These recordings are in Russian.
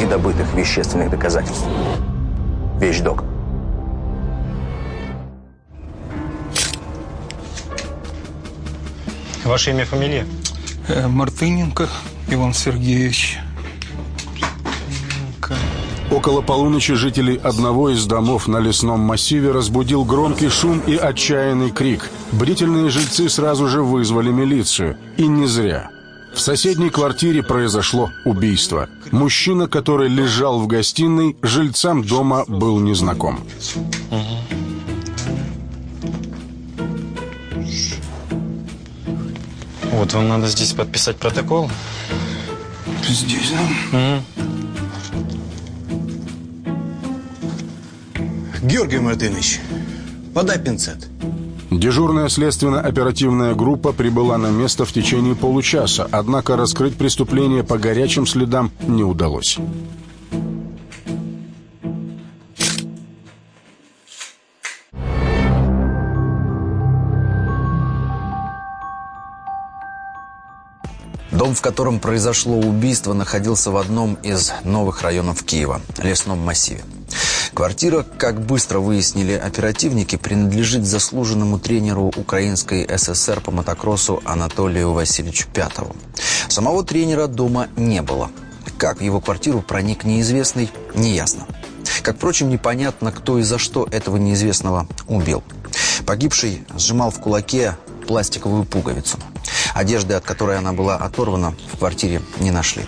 и добытых вещественных доказательств. Вещдок. Ваше имя, фамилия? Э, Мартыненко Иван Сергеевич. Около полуночи жителей одного из домов на лесном массиве разбудил громкий шум и отчаянный крик. Бдительные жильцы сразу же вызвали милицию. И не зря. В соседней квартире произошло убийство. Мужчина, который лежал в гостиной, жильцам дома был незнаком. Вот, вам надо здесь подписать протокол. Здесь, да? Георгий Мартынович, подай пинцет. Дежурная следственно-оперативная группа прибыла на место в течение получаса, однако раскрыть преступление по горячим следам не удалось. Дом, в котором произошло убийство, находился в одном из новых районов Киева – лесном массиве. Квартира, как быстро выяснили оперативники, принадлежит заслуженному тренеру Украинской ССР по мотокроссу Анатолию Васильевичу Пятову. Самого тренера дома не было. Как в его квартиру проник неизвестный, неясно. Как, впрочем, непонятно, кто и за что этого неизвестного убил. Погибший сжимал в кулаке пластиковую пуговицу. Одежды, от которой она была оторвана, в квартире не нашли.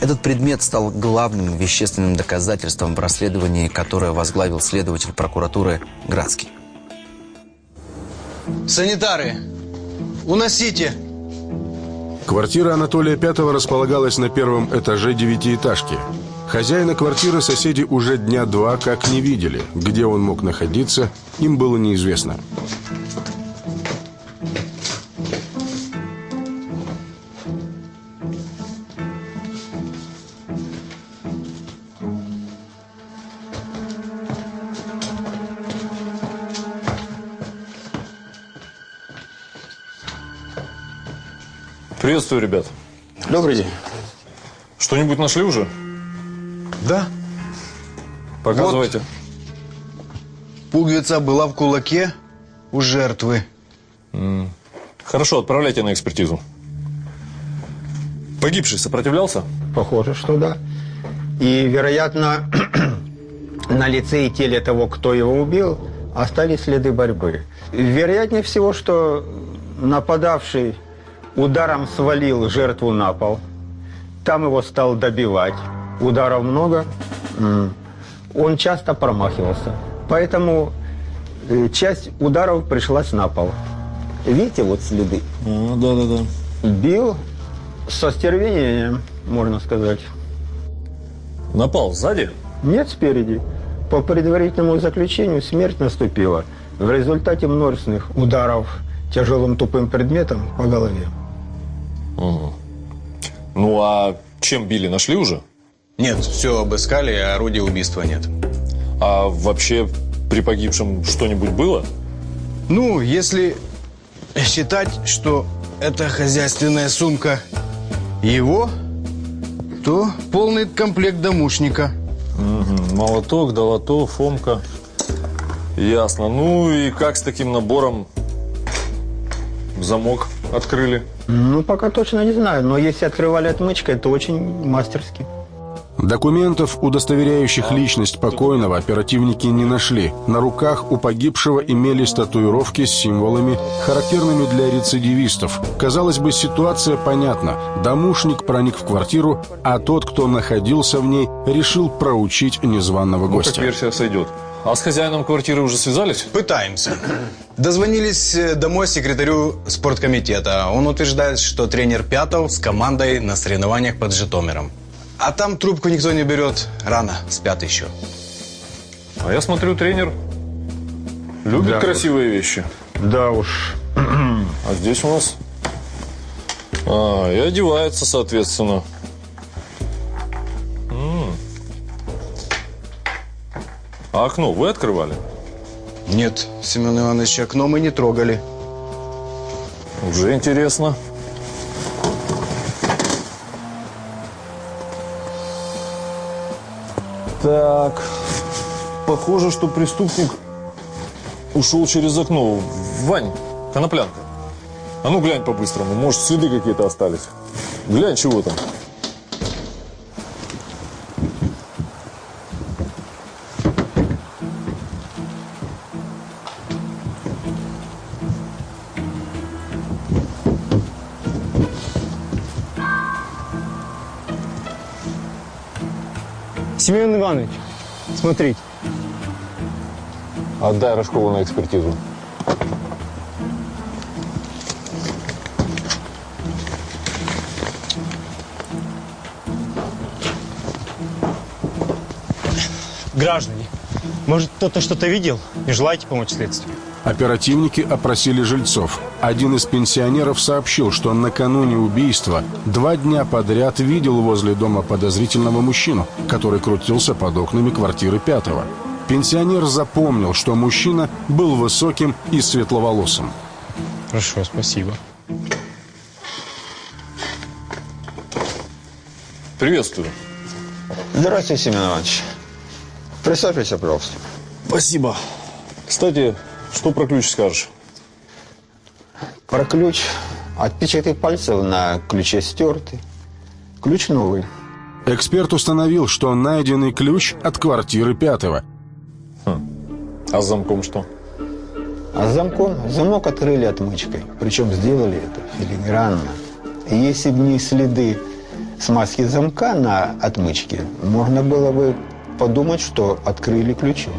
Этот предмет стал главным вещественным доказательством в расследовании, которое возглавил следователь прокуратуры Градский. Санитары, уносите. Квартира Анатолия Пятого располагалась на первом этаже девятиэтажки. Хозяина квартиры соседи уже дня два как не видели. Где он мог находиться, им было неизвестно. Приветствую, ребят. Добрый день. Что-нибудь нашли уже? Да. Показывайте. Пуговица была в кулаке у жертвы. Хорошо, отправляйте на экспертизу. Погибший сопротивлялся? Похоже, что да. И, вероятно, на лице и теле того, кто его убил, остались следы борьбы. Вероятнее всего, что нападавший ударом свалил жертву на пол. Там его стал добивать. Ударов много. Он часто промахивался. Поэтому э, часть ударов пришлась на пол. Видите, вот следы. да, да, да. Бил со стервением, можно сказать. Напал сзади? Нет, спереди. По предварительному заключению смерть наступила в результате множественных ударов тяжелым тупым предметом по голове. Ну, а чем били, нашли уже? Нет, все обыскали, а орудия убийства нет. А вообще при погибшем что-нибудь было? Ну, если считать, что это хозяйственная сумка его, то полный комплект домушника. Мгм. Молоток, долоток, фомка. Ясно. Ну и как с таким набором замок открыли? Ну, пока точно не знаю, но если открывали отмычкой, то очень мастерски. Документов, удостоверяющих личность покойного, оперативники не нашли. На руках у погибшего имелись татуировки с символами, характерными для рецидивистов. Казалось бы, ситуация понятна. Домушник проник в квартиру, а тот, кто находился в ней, решил проучить незваного Ну, как гостя. версия сойдет. А с хозяином квартиры уже связались? Пытаемся. Дозвонились э, домой секретарю спорткомитета. Он утверждает, что тренер Пятов с командой на соревнованиях под Житомиром. А там трубку никто не берет. Рано, спят еще. А я смотрю, тренер любит Да. красивые вещи. Да уж. А здесь у нас... А, и одевается, соответственно. А окно вы открывали? Нет, Семен Иванович, окно мы не трогали. Уже интересно. Так, похоже, что преступник ушел через окно. Вань, коноплянка. А ну глянь по-быстрому, может следы какие-то остались. Глянь, чего там. Семен Иванович, смотрите. Отдай Рожкову на экспертизу. Граждане, может, кто-то что-то видел? Не желаете помочь следствию? Оперативники опросили жильцов. Один из пенсионеров сообщил, что накануне убийства два дня подряд видел возле дома подозрительного мужчину, который крутился под окнами квартиры пятого. Пенсионер запомнил, что мужчина был высоким и светловолосым. Хорошо, спасибо. Приветствую. Здравствуйте, Семен Иванович. Присаживайся, пожалуйста. Спасибо. Кстати, что про ключ скажешь? Про ключ. Отпечатки пальцев на ключе стерты. Ключ новый. Эксперт установил, что найденный ключ от квартиры пятого. А с замком что? А с замком замок открыли отмычкой. Причем сделали это филигранно. И если бы не следы смазки замка на отмычке, можно было бы подумать, что открыли ключом.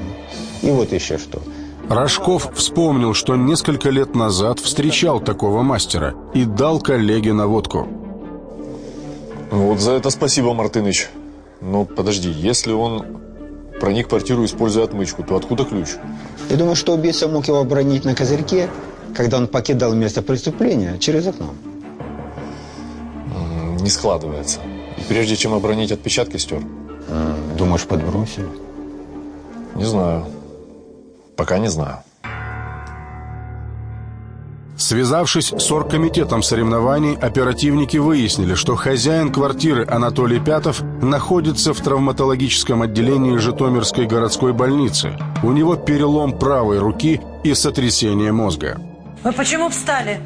И вот еще что. Рожков вспомнил, что несколько лет назад встречал такого мастера и дал коллеге наводку. Ну вот за это спасибо, Мартыныч. Но подожди, если он проник в квартиру, используя отмычку, то откуда ключ? Я думаю, что убийца мог его обронить на козырьке, когда он покидал место преступления через окно. Не складывается. И прежде чем обронить отпечатки, стер? Думаешь, подбросили? Не знаю. Пока не знаю. Связавшись с оргкомитетом соревнований, оперативники выяснили, что хозяин квартиры Анатолий Пятов находится в травматологическом отделении Житомирской городской больницы. У него перелом правой руки и сотрясение мозга. Вы почему встали?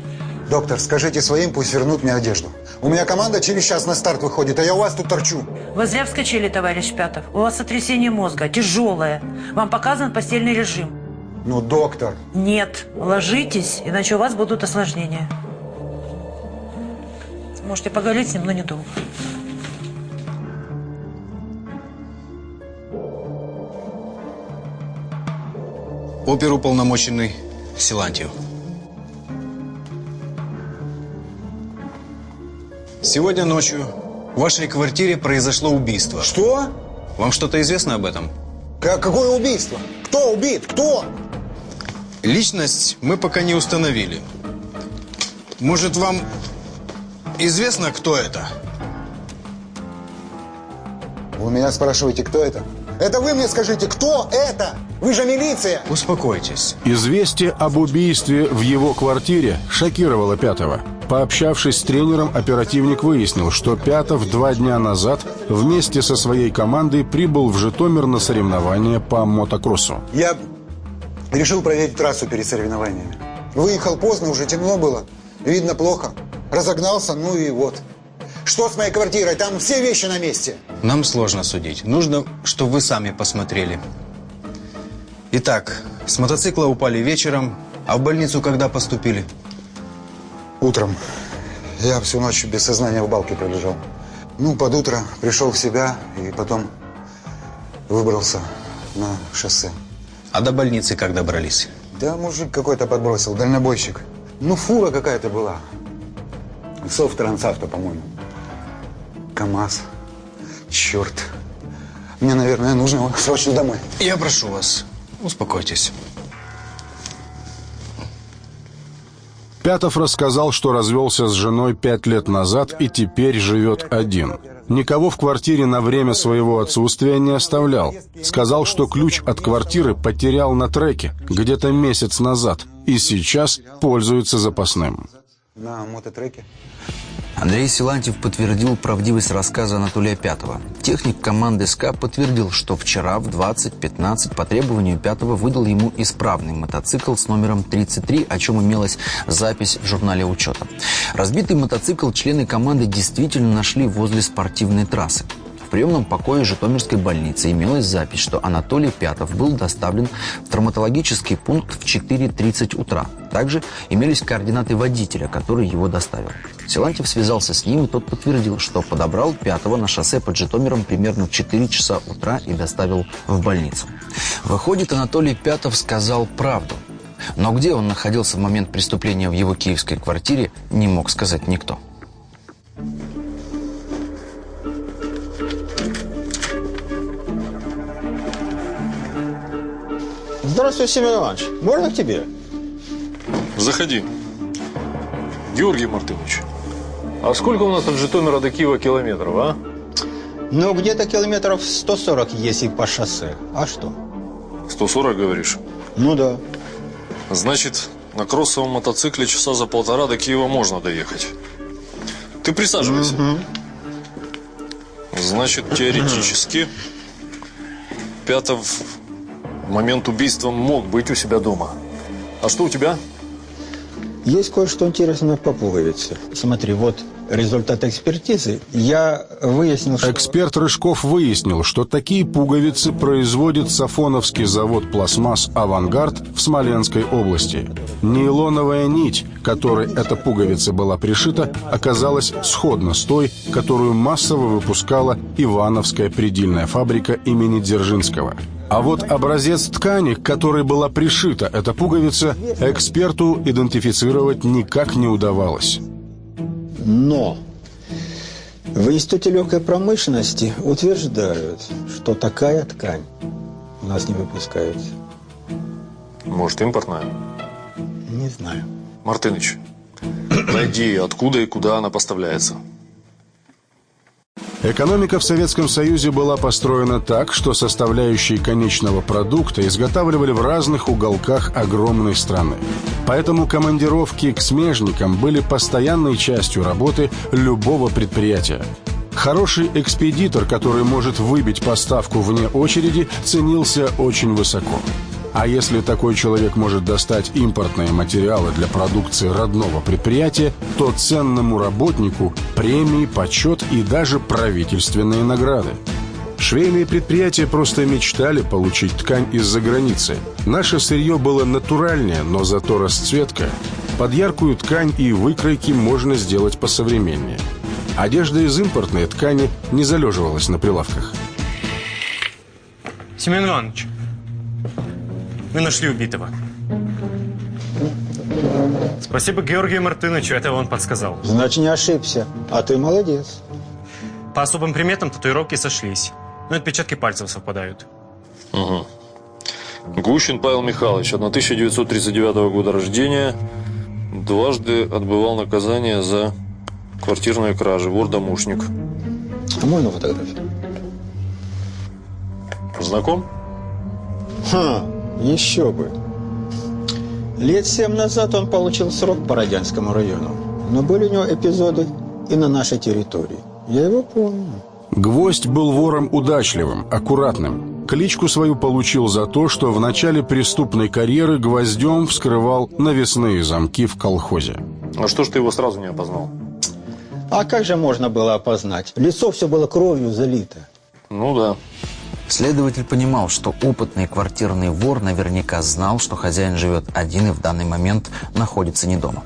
Доктор, скажите своим, пусть вернут мне одежду. У меня команда через час на старт выходит, а я у вас тут торчу. Вы зря вскочили, товарищ Пятов. У вас сотрясение мозга, тяжелое. Вам показан постельный режим. Ну, доктор. Нет, ложитесь, иначе у вас будут осложнения. Можете поговорить с ним, но недолго. Оперуполномоченный Силантьев. Сегодня ночью в вашей квартире произошло убийство. Что? Вам что-то известно об этом? К- какое убийство? Кто убит? Кто? Личность мы пока не установили. Может, вам известно, кто это? Вы меня спрашиваете, кто это? Это вы мне скажите, кто это? Вы же милиция. Успокойтесь. Известие об убийстве в его квартире шокировало Пятого. Пообщавшись с тренером, оперативник выяснил, что Пятов два дня назад вместе со своей командой прибыл в Житомир на соревнования по мотокроссу. Я решил проверить трассу перед соревнованиями. Выехал поздно, уже темно было. Видно плохо. Разогнался, ну и вот. Что с моей квартирой? Там все вещи на месте. Нам сложно судить. Нужно, чтобы вы сами посмотрели. Итак, с мотоцикла упали вечером, а в больницу когда поступили? Утром. Я всю ночь без сознания в балке пролежал. Ну, под утро пришел в себя и потом выбрался на шоссе. А до больницы как добрались? Да мужик какой-то подбросил, дальнобойщик. Ну, фура какая-то была. Софтрансавто, по-моему. КамАЗ. Черт. Мне, наверное, нужно срочно домой. Я прошу вас, успокойтесь. Пятов рассказал, что развелся с женой пять лет назад и теперь живет один. Никого в квартире на время своего отсутствия не оставлял. Сказал, что ключ от квартиры потерял на треке где-то месяц назад и сейчас пользуется запасным. На мототреке. Андрей Силантьев подтвердил правдивость рассказа Анатолия Пятого. Техник команды СКА подтвердил, что вчера в 20.15 по требованию Пятого выдал ему исправный мотоцикл с номером 33, о чем имелась запись в журнале учета. Разбитый мотоцикл члены команды действительно нашли возле спортивной трассы. Приемном покое Житомирской больницы имелась запись, что Анатолий Пятов был доставлен в травматологический пункт в 4.30 утра. Также имелись координаты водителя, который его доставил. Силантьев связался с ним, и тот подтвердил, что подобрал Пятого на шоссе под Житомиром примерно в 4 часа утра и доставил в больницу. Выходит, Анатолий Пятов сказал правду. Но где он находился в момент преступления в его киевской квартире, не мог сказать никто. Здравствуй, Семен Иванович. Можно к тебе? Заходи. Георгий Мартынович, а сколько у нас от Житомира до Киева километров, а? Ну, где-то километров 140, если по шоссе. А что? 140, говоришь? Ну да. Значит, на кроссовом мотоцикле часа за полтора до Киева можно доехать. Ты присаживайся. Значит, теоретически, Пятов в момент убийства мог быть у себя дома. А что у тебя? Есть кое-что интересное по пуговице. Смотри, вот результат экспертизы. Я выяснил, что... Эксперт Рыжков выяснил, что такие пуговицы производит Сафоновский завод пластмасс «Авангард» в Смоленской области. Нейлоновая нить, которой эта пуговица была пришита, оказалась сходна с той, которую массово выпускала Ивановская предельная фабрика имени Дзержинского. А вот образец ткани, к которой была пришита эта пуговица, эксперту идентифицировать никак не удавалось. Но в Институте легкой промышленности утверждают, что такая ткань у нас не выпускается. Может, импортная? Не знаю. Мартыныч, найди, откуда и куда она поставляется. Экономика в Советском Союзе была построена так, что составляющие конечного продукта изготавливали в разных уголках огромной страны. Поэтому командировки к смежникам были постоянной частью работы любого предприятия. Хороший экспедитор, который может выбить поставку вне очереди, ценился очень высоко. А если такой человек может достать импортные материалы для продукции родного предприятия, то ценному работнику премии, почет и даже правительственные награды. Швейные предприятия просто мечтали получить ткань из-за границы. Наше сырье было натуральнее, но зато расцветка. Под яркую ткань и выкройки можно сделать посовременнее. Одежда из импортной ткани не залеживалась на прилавках. Семен Иванович, мы нашли убитого. Спасибо Георгию Мартыновичу, это он подсказал. Значит, не ошибся. А ты молодец. По особым приметам татуировки сошлись. Но отпечатки пальцев совпадают. Угу. Гущин Павел Михайлович, 1939 года рождения, дважды отбывал наказание за квартирные кражи, вор-домушник. А можно фотографию? Знаком? Ха, еще бы. Лет семь назад он получил срок по Родянскому району. Но были у него эпизоды и на нашей территории. Я его помню. Гвоздь был вором удачливым, аккуратным. Кличку свою получил за то, что в начале преступной карьеры гвоздем вскрывал навесные замки в колхозе. А что ж ты его сразу не опознал? А как же можно было опознать? Лицо все было кровью залито. Ну да. Следователь понимал, что опытный квартирный вор наверняка знал, что хозяин живет один и в данный момент находится не дома.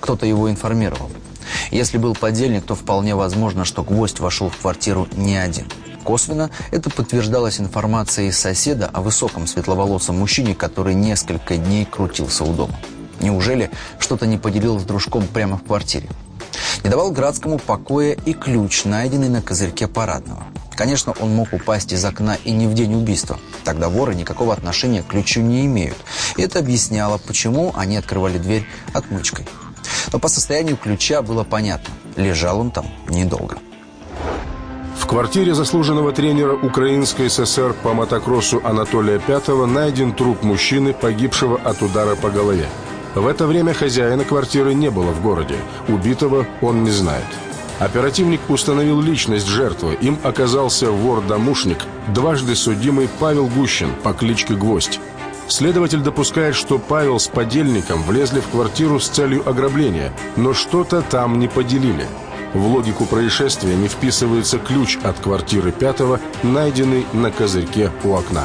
Кто-то его информировал. Если был подельник, то вполне возможно, что гвоздь вошел в квартиру не один. Косвенно это подтверждалось информацией соседа о высоком светловолосом мужчине, который несколько дней крутился у дома. Неужели что-то не поделил с дружком прямо в квартире? Не давал Градскому покоя и ключ, найденный на козырьке парадного. Конечно, он мог упасть из окна и не в день убийства. Тогда воры никакого отношения к ключу не имеют. И это объясняло, почему они открывали дверь отмычкой. Но по состоянию ключа было понятно. Лежал он там недолго. В квартире заслуженного тренера Украинской ССР по мотокроссу Анатолия Пятого найден труп мужчины, погибшего от удара по голове. В это время хозяина квартиры не было в городе. Убитого он не знает. Оперативник установил личность жертвы. Им оказался вор-домушник, дважды судимый Павел Гущин по кличке Гвоздь. Следователь допускает, что Павел с подельником влезли в квартиру с целью ограбления, но что-то там не поделили. В логику происшествия не вписывается ключ от квартиры пятого, найденный на козырьке у окна.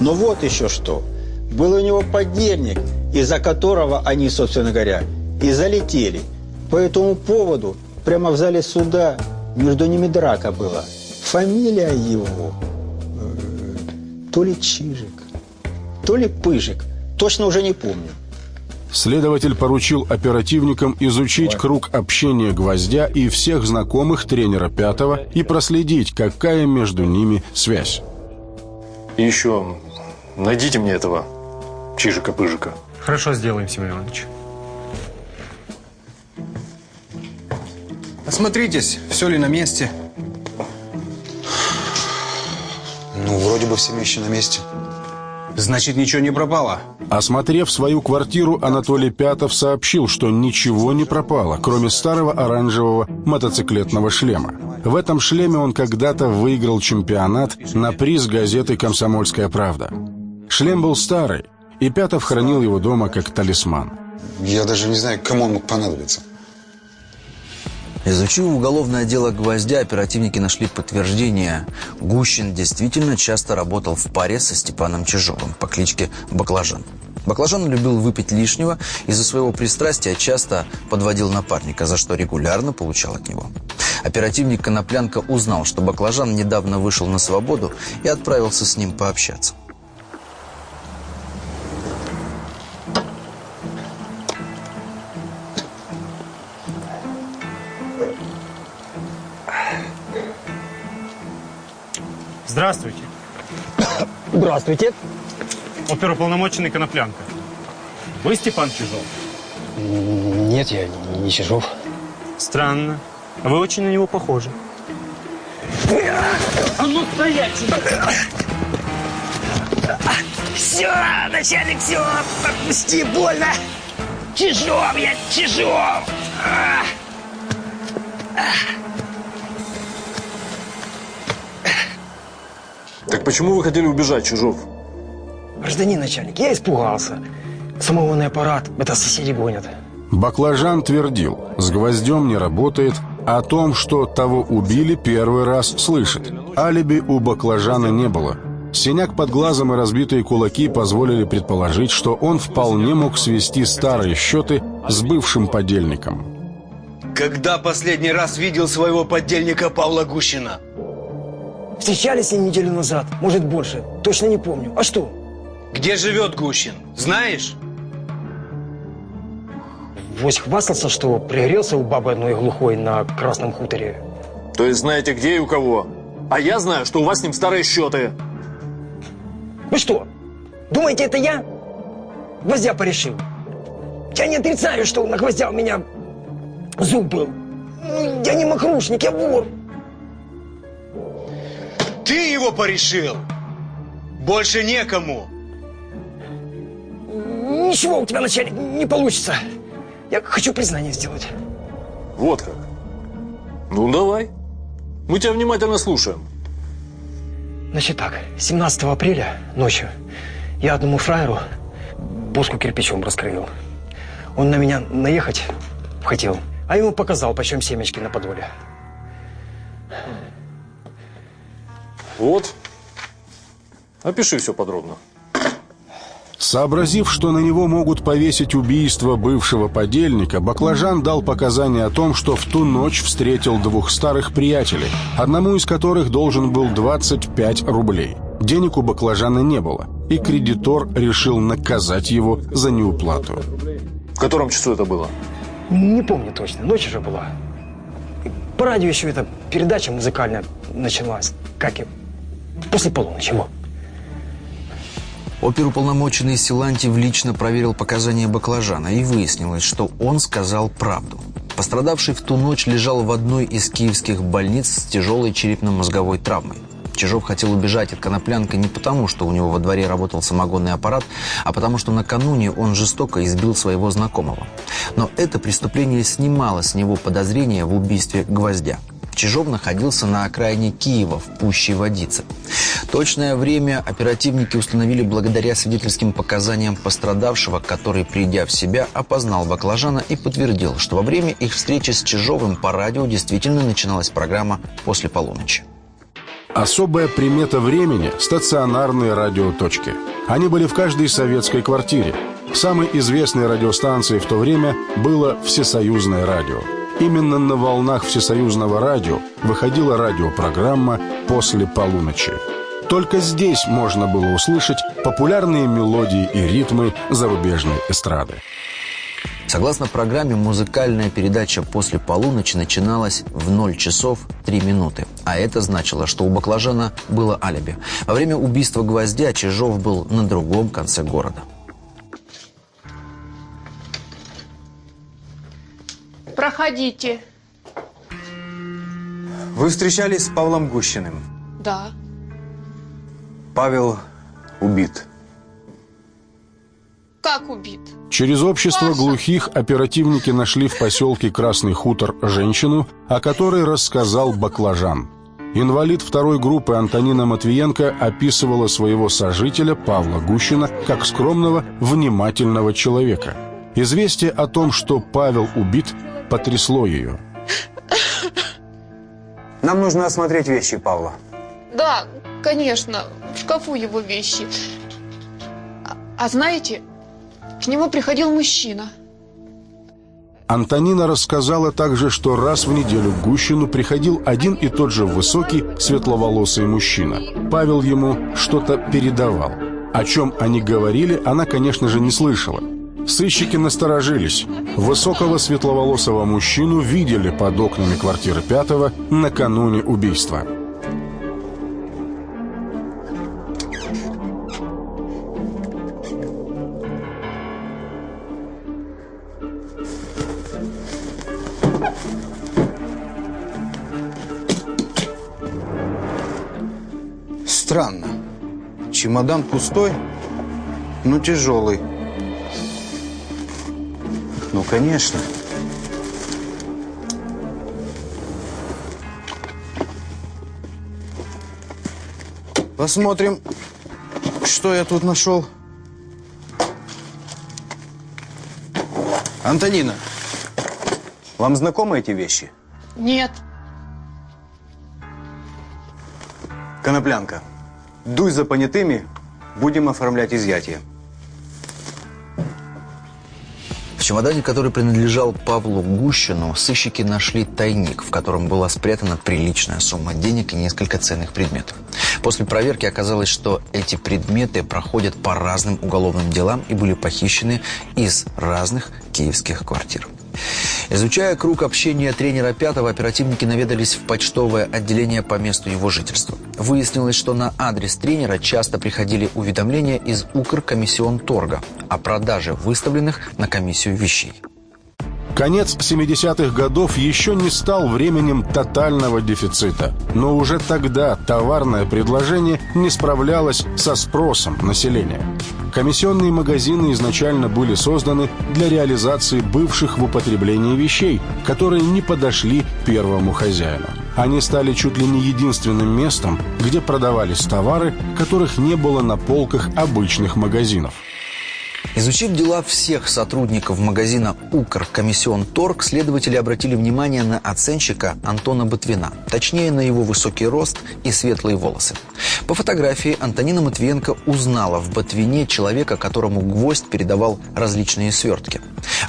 Но вот еще что. Был у него подельник, из-за которого они, собственно говоря, и залетели. По этому поводу прямо в зале суда между ними драка была. Фамилия его э, то ли Чижик, то ли Пыжик. Точно уже не помню. Следователь поручил оперативникам изучить круг общения Гвоздя и всех знакомых тренера Пятого и проследить, какая между ними связь. И еще найдите мне этого Чижика-Пыжика. Хорошо сделаем, Семен Иванович. Осмотритесь, все ли на месте. Ну, вроде бы все вещи на месте. Значит, ничего не пропало. Осмотрев свою квартиру, Анатолий Пятов сообщил, что ничего не пропало, кроме старого оранжевого мотоциклетного шлема. В этом шлеме он когда-то выиграл чемпионат на приз газеты «Комсомольская правда». Шлем был старый, и Пятов хранил его дома как талисман. Я даже не знаю, кому он мог понадобиться. Изучив уголовное дело «Гвоздя», оперативники нашли подтверждение. Гущин действительно часто работал в паре со Степаном Чижовым по кличке Баклажан. Баклажан любил выпить лишнего, из-за своего пристрастия часто подводил напарника, за что регулярно получал от него. Оперативник Коноплянка узнал, что Баклажан недавно вышел на свободу и отправился с ним пообщаться. Здравствуйте. Здравствуйте. Оперуполномоченный Коноплянка. Вы Степан Чижов? Нет, я не Чижов. Странно. Вы очень на него похожи. А ну стоять! Все, начальник, все, отпусти, больно! Чижов я, Чижов! А! Так почему вы хотели убежать, Чижов? Гражданин начальник, я испугался. Самогонный аппарат, это соседи гонят. Баклажан твердил, с гвоздем не работает, о том, что того убили, первый раз слышит. Алиби у баклажана не было. Синяк под глазом и разбитые кулаки позволили предположить, что он вполне мог свести старые счеты с бывшим подельником. Когда последний раз видел своего подельника Павла Гущина? Встречались они неделю назад, может больше. Точно не помню. А что? Где живет Гущин? Знаешь? Вось хвастался, что пригрелся у бабы одной глухой на Красном хуторе. То есть знаете, где и у кого? А я знаю, что у вас с ним старые счеты. Вы что, думаете, это я? Гвоздя порешил. Я не отрицаю, что на гвоздя у меня зуб был. Ну, Я не мокрушник, я вор. Ты его порешил? Больше некому. Ничего у тебя, начальник, не получится. Я хочу признание сделать. Вот как. Ну, давай. Мы тебя внимательно слушаем. Значит так, 17 апреля ночью я одному фраеру боску кирпичом раскроил. Он на меня наехать хотел, а ему показал, почем семечки на подоле. Вот. Опиши все подробно. Сообразив, что на него могут повесить убийство бывшего подельника, Баклажан дал показания о том, что в ту ночь встретил двух старых приятелей, одному из которых должен был 25 рублей. Денег у Баклажана не было, и кредитор решил наказать его за неуплату. В котором часу это было? Не помню точно, ночь уже была. По радио еще эта передача музыкальная началась. Как и после полуночи. Вот. Оперуполномоченный Силантьев лично проверил показания баклажана и выяснилось, что он сказал правду. Пострадавший в ту ночь лежал в одной из киевских больниц с тяжелой черепно-мозговой травмой. Чижов хотел убежать от Коноплянка не потому, что у него во дворе работал самогонный аппарат, а потому что накануне он жестоко избил своего знакомого. Но это преступление снимало с него подозрения в убийстве Гвоздя. Чижов находился на окраине Киева, в пущей водице. Точное время оперативники установили благодаря свидетельским показаниям пострадавшего, который, придя в себя, опознал баклажана и подтвердил, что во время их встречи с Чижовым по радио действительно начиналась программа «После полуночи». Особая примета времени – стационарные радиоточки. Они были в каждой советской квартире. Самой известной радиостанцией в то время было «Всесоюзное радио». Именно на волнах Всесоюзного радио выходила радиопрограмма «После полуночи». Только здесь можно было услышать популярные мелодии и ритмы зарубежной эстрады. Согласно программе, музыкальная передача после полуночи начиналась в 0 часов 3 минуты. А это значило, что у баклажана было алиби. Во время убийства Гвоздя Чижов был на другом конце города. Проходите. Вы встречались с Павлом Гущиным? Да. Павел убит. Как убит? Через общество глухих оперативники нашли в поселке Красный Хутор женщину, о которой рассказал Баклажан. Инвалид второй группы Антонина Матвиенко описывала своего сожителя Павла Гущина как скромного, внимательного человека. Известие о том, что Павел убит, потрясло ее. Нам нужно осмотреть вещи Павла. Да, конечно, в шкафу его вещи. А, а знаете, к нему приходил мужчина. Антонина рассказала также, что раз в неделю к Гущину приходил один и тот же высокий, светловолосый мужчина. Павел ему что-то передавал. О чем они говорили, она, конечно же, не слышала. Сыщики насторожились. Высокого светловолосого мужчину видели под окнами квартиры пятого накануне убийства. Странно. Чемодан пустой, но тяжелый. Ну, конечно. Посмотрим, что я тут нашел. Антонина, вам знакомы эти вещи? Нет. Коноплянка, дуй за понятыми, будем оформлять изъятие. Чемодане, который принадлежал Павлу Гущину, сыщики нашли тайник, в котором была спрятана приличная сумма денег и несколько ценных предметов. После проверки оказалось, что эти предметы проходят по разным уголовным делам и были похищены из разных киевских квартир. Изучая круг общения тренера пятого, оперативники наведались в почтовое отделение по месту его жительства. Выяснилось, что на адрес тренера часто приходили уведомления из Укркомиссионторга о продаже выставленных на комиссию вещей. Конец 70-х годов еще не стал временем тотального дефицита, но уже тогда товарное предложение не справлялось со спросом населения. Комиссионные магазины изначально были созданы для реализации бывших в употреблении вещей, которые не подошли первому хозяину. Они стали чуть ли не единственным местом, где продавались товары, которых не было на полках обычных магазинов. Изучив дела всех сотрудников магазина «Укр Комиссион Торг», следователи обратили внимание на оценщика Антона Ботвина, точнее на его высокий рост и светлые волосы. По фотографии Антонина Матвиенко узнала в Ботвине человека, которому гвоздь передавал различные свертки.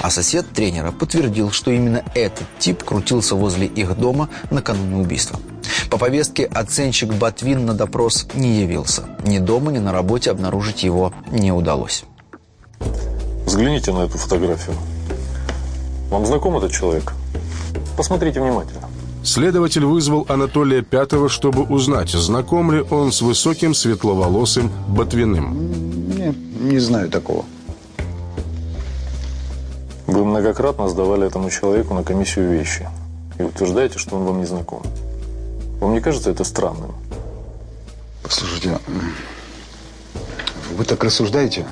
А сосед тренера подтвердил, что именно этот тип крутился возле их дома накануне убийства. По повестке оценщик Ботвин на допрос не явился. Ни дома, ни на работе обнаружить его не удалось. Взгляните на эту фотографию. Вам знаком этот человек? Посмотрите внимательно. Следователь вызвал Анатолия Пятого, чтобы узнать, знаком ли он с высоким светловолосым Ботвиным. Не, не знаю такого. Вы многократно сдавали этому человеку на комиссию вещи. И утверждаете, что он вам не знаком. Вам не кажется это странным? Послушайте, вы так рассуждаете,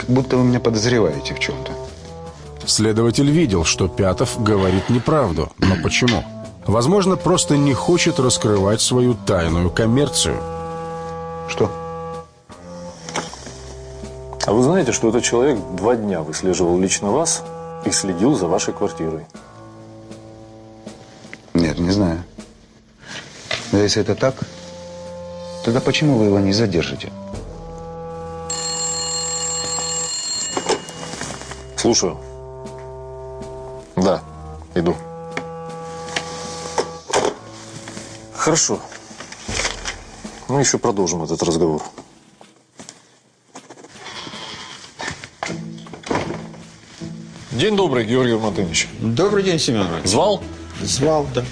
как будто вы меня подозреваете в чем-то. Следователь видел, что Пятов говорит неправду. Но почему? Возможно, просто не хочет раскрывать свою тайную коммерцию. Что? А вы знаете, что этот человек два дня выслеживал лично вас и следил за вашей квартирой? Нет, не знаю. Но если это так, тогда почему вы его не задержите? Слушаю. Да, иду. Хорошо. Мы еще продолжим этот разговор. День добрый, Георгий Мартынович. Добрый день, Семен Иванович. Звал? Звал, да.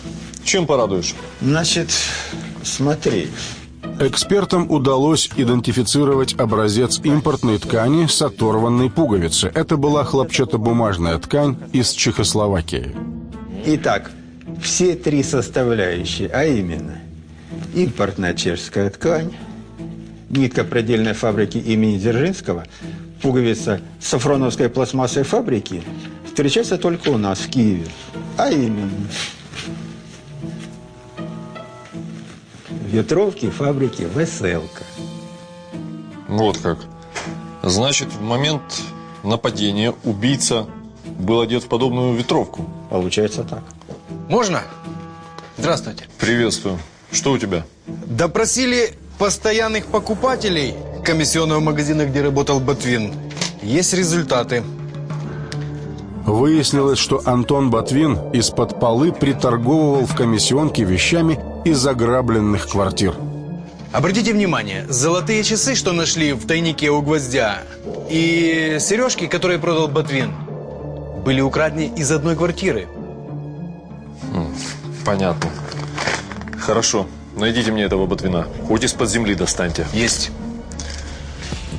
Чем порадуешь? Значит, смотри. Экспертам удалось идентифицировать образец импортной ткани с оторванной пуговицы. Это была хлопчатобумажная ткань из Чехословакии. Итак, все три составляющие, а именно импортная чешская ткань, нитка предельной фабрики имени Дзержинского, пуговица сафроновской пластмассовой фабрики встречается только у нас в Киеве. А именно ветровки фабрики «Веселка». Вот как. Значит, в момент нападения убийца был одет в подобную ветровку. Получается так. Можно? Здравствуйте. Приветствую. Что у тебя? Допросили постоянных покупателей комиссионного магазина, где работал Ботвин. Есть результаты. Выяснилось, что Антон Ботвин из-под полы приторговывал в комиссионке вещами из ограбленных квартир. Обратите внимание, золотые часы, что нашли в тайнике у гвоздя, и сережки, которые продал Ботвин, были украдены из одной квартиры. Понятно. Хорошо. Найдите мне этого Ботвина. Хоть из-под земли достаньте. Есть.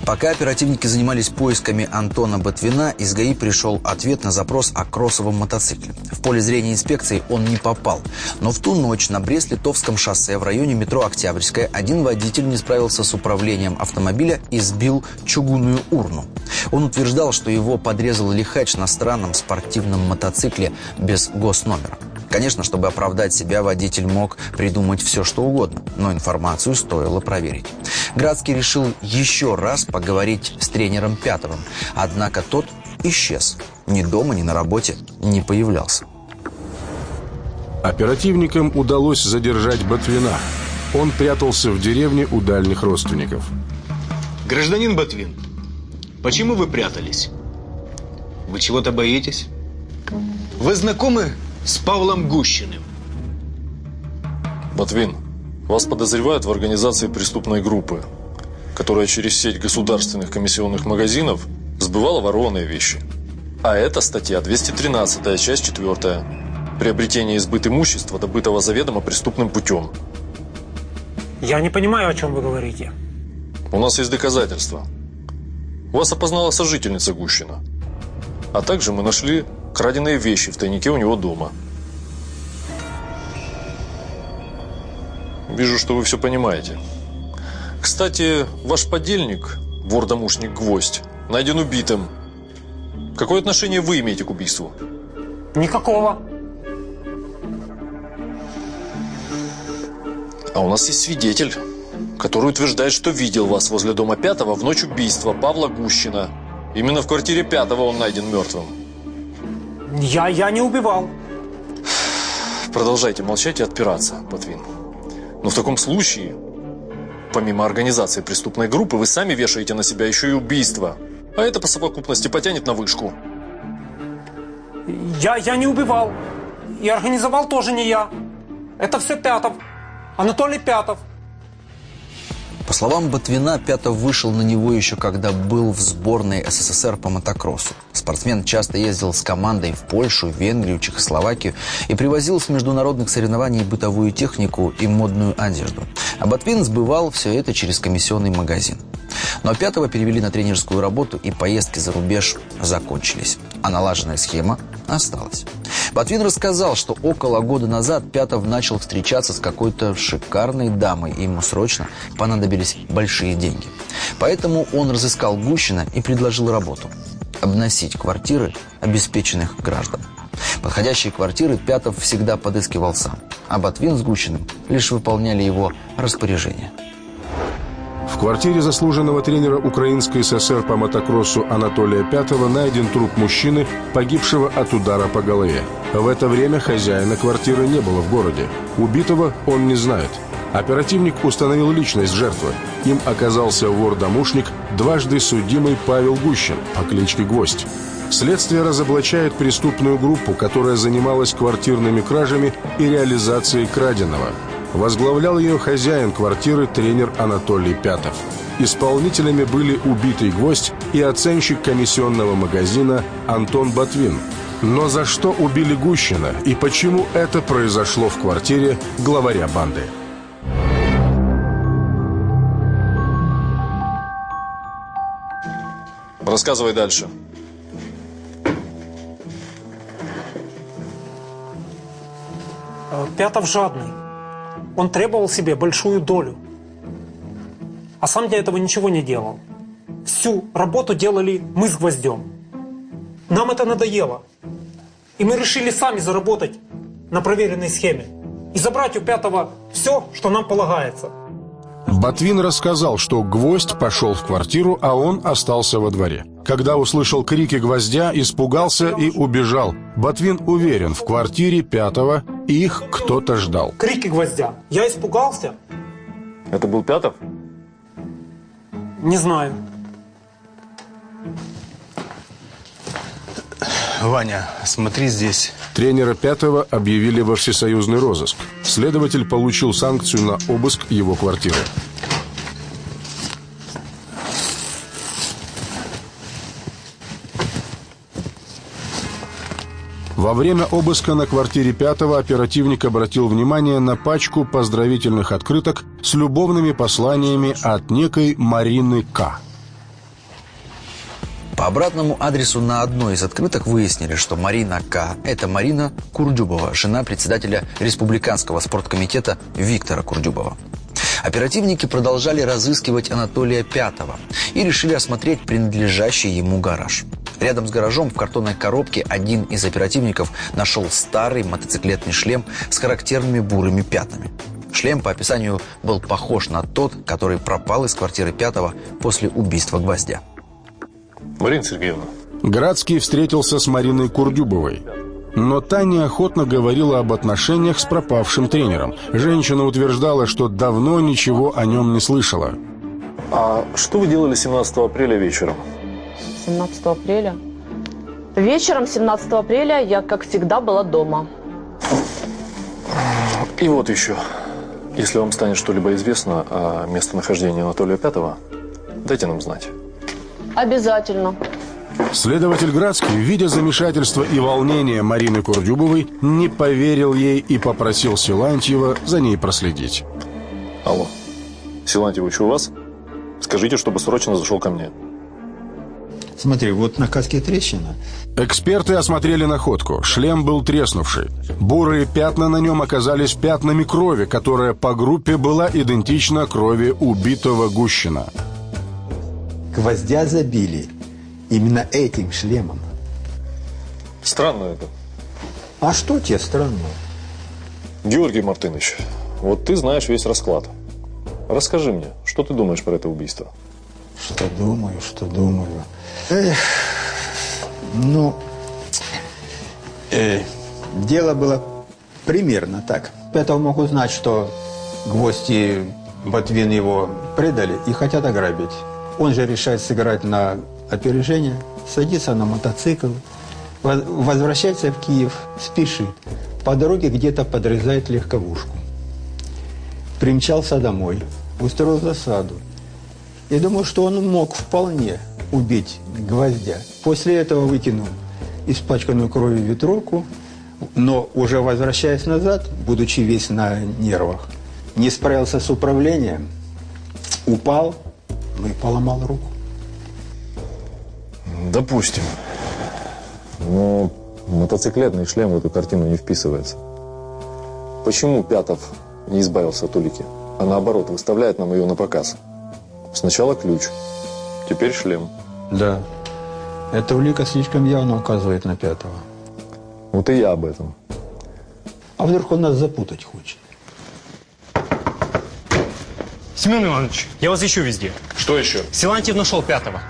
Пока оперативники занимались поисками Антона Ботвина, из ГАИ пришел ответ на запрос о кроссовом мотоцикле. В поле зрения инспекции он не попал. Но в ту ночь на Брест-Литовском шоссе в районе метро Октябрьская один водитель не справился с управлением автомобиля и сбил чугунную урну. Он утверждал, что его подрезал лихач на странном спортивном мотоцикле без госномера. Конечно, чтобы оправдать себя, водитель мог придумать все, что угодно, но информацию стоило проверить. Градский решил еще раз поговорить с тренером Пятовым, однако тот исчез. Ни дома, ни на работе не появлялся. Оперативникам удалось задержать Ботвина. Он прятался в деревне у дальних родственников. Гражданин Ботвин, почему вы прятались? Вы чего-то боитесь? Вы знакомы с Павлом Гущиным? Ботвин, вас подозревают в организации преступной группы, которая через сеть государственных комиссионных магазинов сбывала ворованные вещи. А это статья 213, часть 4. Приобретение и сбыт имущества, добытого заведомо преступным путем. Я не понимаю, о чем вы говорите. У нас есть доказательства. Вас опознала сожительница Гущина. А также мы нашли краденые вещи в тайнике у него дома. Вижу, что вы все понимаете. Кстати, ваш подельник, вор-домушник Гвоздь, найден убитым. Какое отношение вы имеете к убийству? Никакого. А у нас есть свидетель, который утверждает, что видел вас возле дома Пятого в ночь убийства Павла Гущина. Именно в квартире Пятого он найден мертвым. Я, я не убивал. Продолжайте молчать и отпираться, Ботвин. Но в таком случае, помимо организации преступной группы, вы сами вешаете на себя еще и убийство. А это по совокупности потянет на вышку. Я, я не убивал. И организовал тоже не я. Это все Пятов. Анатолий Пятов. По словам Ботвина, Пятов вышел на него еще когда был в сборной СССР по мотокроссу. Спортсмен часто ездил с командой в Польшу, Венгрию, Чехословакию и привозил с международных соревнований бытовую технику и модную одежду. А Ботвин сбывал все это через комиссионный магазин. Но пятого перевели на тренерскую работу, и поездки за рубеж закончились. А налаженная схема осталась. Ботвин рассказал, что около года назад Пятов начал встречаться с какой-то шикарной дамой, и ему срочно понадобились большие деньги. Поэтому он разыскал Гущина и предложил работу – обносить квартиры обеспеченных граждан. Подходящие квартиры Пятов всегда подыскивал сам, а Ботвин с Гущиным лишь выполняли его распоряжения. В квартире заслуженного тренера Украинской ССР по мотокроссу Анатолия Пятого найден труп мужчины, погибшего от удара по голове. В это время хозяина квартиры не было в городе. Убитого он не знает. Оперативник установил личность жертвы. Им оказался вор-домушник, дважды судимый Павел Гущин по кличке Гвоздь. Следствие разоблачает преступную группу, которая занималась квартирными кражами и реализацией краденого. Возглавлял ее хозяин квартиры тренер Анатолий Пятов. Исполнителями были убитый гвоздь и оценщик комиссионного магазина Антон Ботвин. Но за что убили Гущина и почему это произошло в квартире главаря банды? Рассказывай дальше. Э, Пятов жадный. Он требовал себе большую долю. А сам для этого ничего не делал. Всю работу делали мы с Гвоздем. Нам это надоело. И мы решили сами заработать на проверенной схеме. И забрать у Пятого все, что нам полагается. Ботвин рассказал, что гвоздь пошел в квартиру, а он остался во дворе. Когда услышал крики гвоздя, испугался и убежал. Ботвин уверен, в квартире пятого их кто-то ждал. Крики гвоздя. Я испугался. Это был Пятов? Не знаю. Ваня, смотри здесь. Тренера пятого объявили во всесоюзный розыск. Следователь получил санкцию на обыск его квартиры. Во время обыска на квартире пятого оперативник обратил внимание на пачку поздравительных открыток с любовными посланиями от некой Марины К. По обратному адресу на одной из открыток выяснили, что Марина К. – это Марина Курдюбова, жена председателя Республиканского спорткомитета Виктора Курдюбова. Оперативники продолжали разыскивать Анатолия Пятого и решили осмотреть принадлежащий ему гараж. Рядом с гаражом в картонной коробке один из оперативников нашел старый мотоциклетный шлем с характерными бурыми пятнами. Шлем по описанию был похож на тот, который пропал из квартиры Пятого после убийства Гвоздя. Марина Сергеевна. Градский встретился с Мариной Курдюбовой. Но та неохотно говорила об отношениях с пропавшим тренером. Женщина утверждала, что давно ничего о нем не слышала. А что вы делали 17 апреля вечером? 17 апреля? Вечером 17 апреля я, как всегда, была дома. И вот еще. Если вам станет что-либо известно о местонахождении Анатолия Пятого, дайте нам знать. Обязательно. Следователь Градский, видя замешательство и волнение Марины Курдюбовой, не поверил ей и попросил Силантьева за ней проследить. Алло, Силантьевич у вас? Скажите, чтобы срочно зашел ко мне. Смотри, вот на каске трещина. Эксперты осмотрели находку. Шлем был треснувший. Бурые пятна на нем оказались пятнами крови, которая по группе была идентична крови убитого Гущина. Гвоздя забили именно этим шлемом. Странно это. А что тебе странно? Георгий Мартынович, вот ты знаешь весь расклад. Расскажи мне, что ты думаешь про это убийство? Что думаю, что думаю. Эх, ну, э, дело было примерно так. Петов мог узнать, что гвозди Ботвин его предали и хотят ограбить. Он же решает сыграть на опережение, садится на мотоцикл, возвращается в Киев, спешит. По дороге где-то подрезает легковушку. Примчался домой, устроил засаду. Я думаю, что он мог вполне убить гвоздя. После этого выкинул испачканную кровью ветровку, но уже возвращаясь назад, будучи весь на нервах, не справился с управлением, упал, ну и поломал руку. Допустим. Но мотоциклетный шлем в эту картину не вписывается. Почему Пятов не избавился от улики, а наоборот выставляет нам ее на показ? Сначала ключ, теперь шлем. Да. Эта улика слишком явно указывает на пятого. Вот и я об этом. А вдруг он нас запутать хочет? Семен Иванович, я вас ищу везде. Что еще? Силантьев нашел пятого.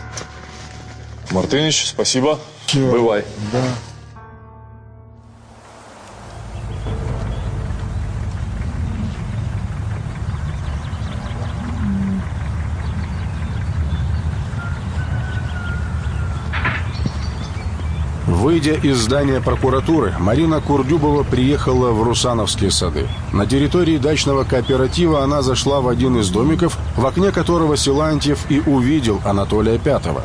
Мартыныч, спасибо. Бывай. Да. Выйдя из здания прокуратуры, Марина Курдюбова приехала в Русановские сады. На территории дачного кооператива она зашла в один из домиков, в окне которого Силантьев и увидел Анатолия Пятого.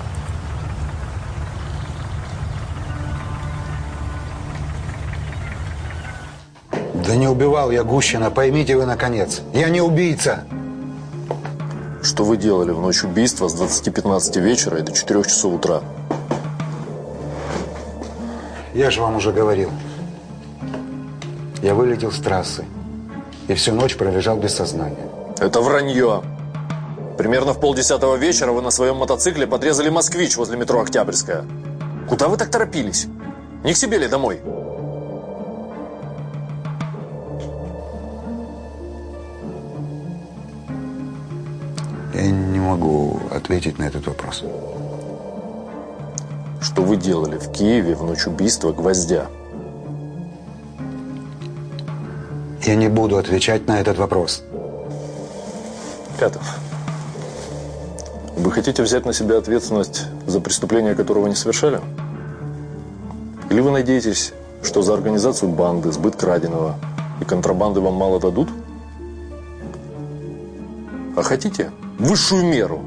Да не убивал я Гущина, поймите вы наконец. Я не убийца. Что вы делали в ночь убийства с 20.15 вечера и до 4 часов утра? Я же вам уже говорил. Я вылетел с трассы и всю ночь пролежал без сознания. Это вранье. Примерно в полдесятого вечера вы на своем мотоцикле подрезали «Москвич» возле метро «Октябрьская». Куда вы так торопились? Не к себе ли домой? Я не могу ответить на этот вопрос. Что вы делали в Киеве в ночь убийства Гвоздя? Я не буду отвечать на этот вопрос. Пятов, вы хотите взять на себя ответственность за преступление, которого не совершали? Или вы надеетесь, что за организацию банды, сбыт краденого и контрабанды вам мало дадут? А хотите высшую меру?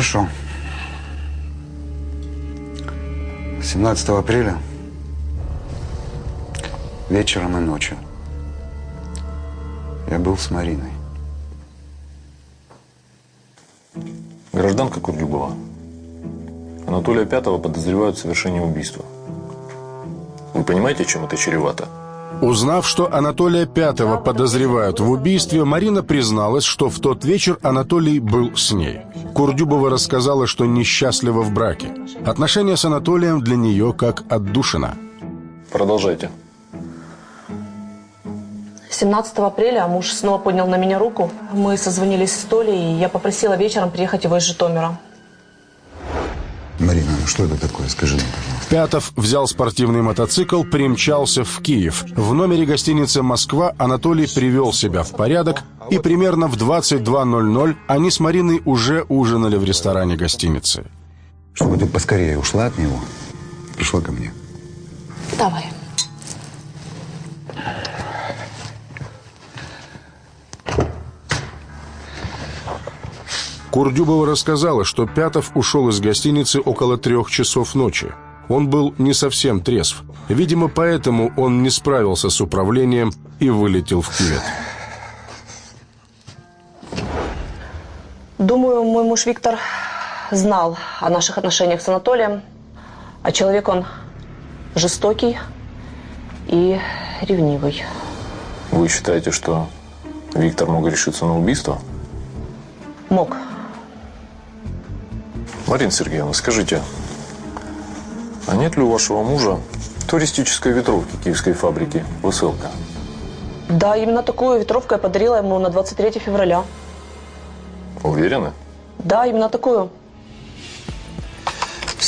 Хорошо. 17 апреля вечером и ночью я был с Мариной. Гражданка Курдюбова. Анатолия Пятого подозревают в совершении убийства. Вы понимаете, чем это чревато? Узнав, что Анатолия Пятого подозревают в убийстве, Марина призналась, что в тот вечер Анатолий был с ней. Курдюбова рассказала, что несчастлива в браке. Отношения с Анатолием для нее как отдушина. Продолжайте. 17 апреля муж снова поднял на меня руку. Мы созвонились с Толей, и я попросила вечером приехать его из Житомира. Марина, ну что это такое? Скажи мне, пожалуйста. Пятов взял спортивный мотоцикл, примчался в Киев. В номере гостиницы «Москва» Анатолий привел себя в порядок, и примерно в 22.00 они с Мариной уже ужинали в ресторане гостиницы. Чтобы ты поскорее ушла от него, пришла ко мне. Давай. Курдюбова рассказала, что Пятов ушел из гостиницы около трех часов ночи. Он был не совсем трезв. Видимо, поэтому он не справился с управлением и вылетел в кювет. Думаю, мой муж Виктор знал о наших отношениях с Анатолием. А человек он жестокий и ревнивый. Вы считаете, что Виктор мог решиться на убийство? Мог. Марина Сергеевна, скажите, а нет ли у вашего мужа туристической ветровки киевской фабрики «Высылка»? Да, именно такую ветровку я подарила ему на 23 февраля. Уверены? Да, именно такую.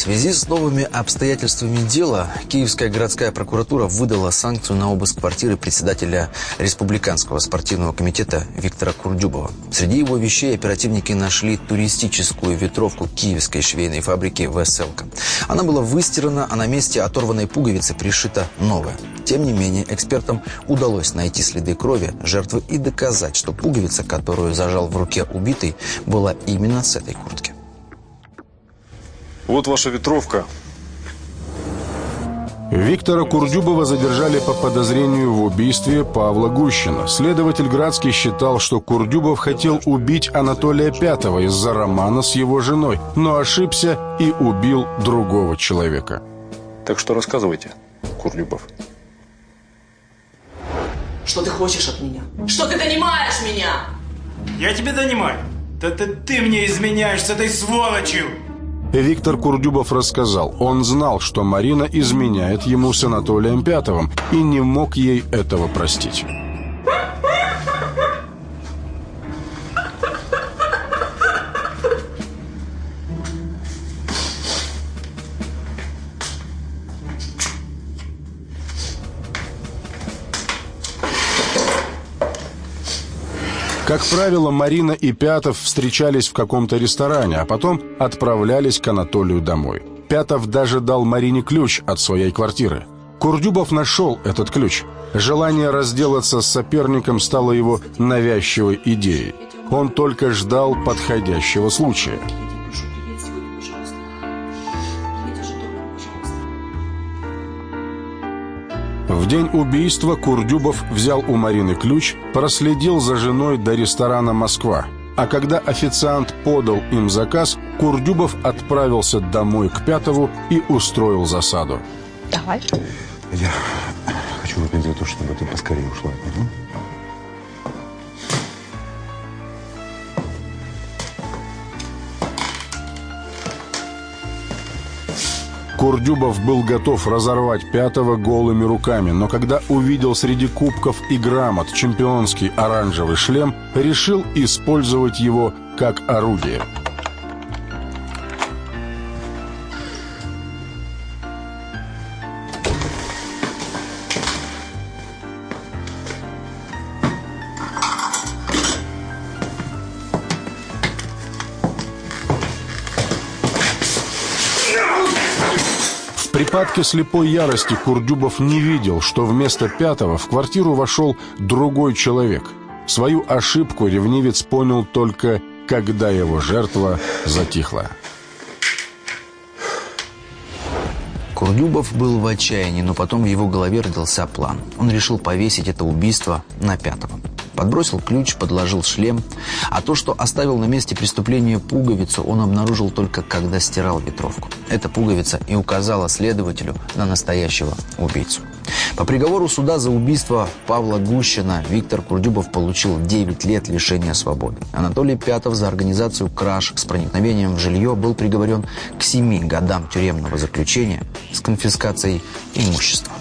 Связи с новыми обстоятельствами дела Киевская городская прокуратура выдала санкцию на обыск квартиры председателя Республиканского спортивного комитета Виктора Курдюбова. Среди его вещей оперативники нашли туристическую ветровку киевской швейной фабрики «Веселка». Она была выстирана, а на месте оторванной пуговицы пришита новая. Тем не менее, экспертам удалось найти следы крови жертвы и доказать, что пуговица, которую зажал в руке убитый, была именно с этой куртки. Вот ваша ветровка. Виктора Курдюбова задержали по подозрению в убийстве Павла Гущина. Следователь Градский считал, что Курдюбов хотел убить Анатолия Пятого из-за романа с его женой, но ошибся и убил другого человека. Так что рассказывайте, Курдюбов. Что ты хочешь от меня? Что ты донимаешь меня? Я тебе донимаю. Да ты, ты мне изменяешь с этой сволочью. Виктор Курдюбов рассказал, он знал, что Марина изменяет ему с Анатолием Пятовым и не мог ей этого простить. Как правило, Марина и Пятов встречались в каком-то ресторане, а потом отправлялись к Анатолию домой. Пятов даже дал Марине ключ от своей квартиры. Курдюбов нашел этот ключ. Желание разделаться с соперником стало его навязчивой идеей. Он только ждал подходящего случая. В день убийства Курдюбов взял у Марины ключ, проследил за женой до ресторана «Москва». А когда официант подал им заказ, Курдюбов отправился домой к Пятову и устроил засаду. Давай. Я хочу выпить за то, чтобы ты поскорее ушла. Угу. Курдюбов был готов разорвать Пятого голыми руками, но когда увидел среди кубков и грамот чемпионский оранжевый шлем, решил использовать его как орудие. Припадке слепой ярости Курдюбов не видел, что вместо пятого в квартиру вошел другой человек. Свою ошибку ревнивец понял только, когда его жертва затихла. Курдюбов был в отчаянии, но потом в его голове родился план. Он решил повесить это убийство на пятого. Подбросил ключ, подложил шлем. А то, что оставил на месте преступления пуговицу, он обнаружил только когда стирал ветровку. Эта пуговица и указала следователю на настоящего убийцу. По приговору суда за убийство Павла Гущина Виктор Курдюбов получил 9 лет лишения свободы. Анатолий Пятов за организацию краж с проникновением в жилье был приговорен к 7 годам тюремного заключения с конфискацией имущества.